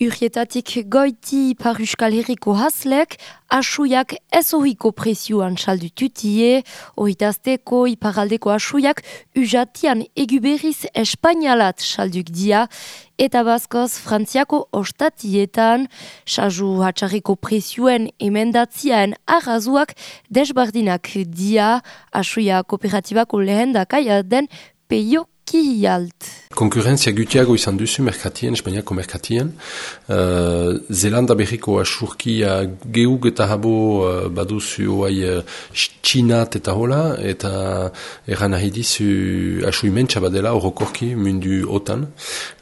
Urrietatik goiti paruskal herriko haslek, asuiak ez ohiko presioan saldu tutie, ohitazteko iparaldeko asuiak ujatian eguberiz espainalat salduk dia, eta bazkoz frantziako ostatietan, saju hatxarriko presioen emendatziaen arrazuak desbardinak dia, asuia kooperatibako lehen dakaia den peio kihialt. Konkurrentzia gutiago izan duzu merkatien, Espainiako merkatien. Uh, Zelanda berriko asurkia geug eta habo uh, baduzu oai uh, txinat eta hola, eta erran nahi dizu asu imentsa badela orokorki mundu otan.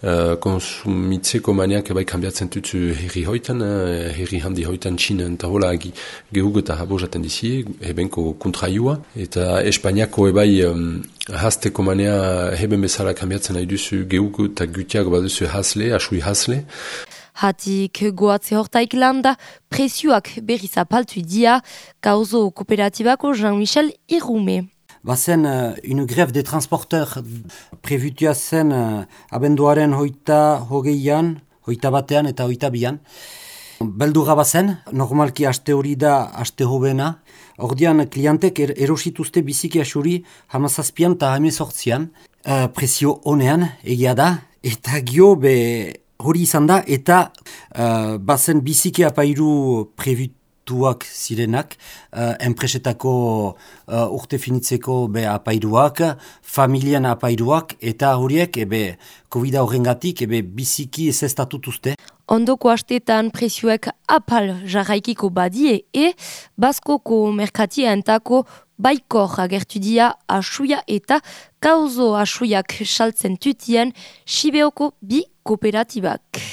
Uh, konsumitzeko maniak ebai kambiatzen duzu herri hoitan, uh, herri handi hoitan txinan eta hola geug eta habo jaten dizi, ebenko kontraiua. Eta Espainiako ebai um, hasteko mania heben bezala kambiatzen nahi duzu geugu eta gutiago baduzu hasle, asui hasle. Hatik goatze hortaik landa, presioak berriz apaltu dia, kauzo kooperatibako Jean-Michel Irume. Bazen uh, une grève des transporteurs prevutua zen uh, abenduaren hoita hogeian, hoita batean eta hoita bian. Beldura bazen, normalki aste hori da aste hobena. Ordian klientek er erosituzte biziki asuri hamazazpian eta hamezortzian. Uh, presio honean egia da. Eta gio be hori izan da eta uh, bazen biziki apairu prevut tuak zirenak, uh, enpresetako uh, urte finitzeko be apairuak, familian apairuak, eta horiek, ebe, COVID-a horrengatik, ebe, biziki ez ez Ondoko astetan presioek apal jarraikiko badie e, baskoko merkatia entako baikor agertu dia asuia eta kauzo asuiak saltzen tutien Sibeoko bi kooperatibak.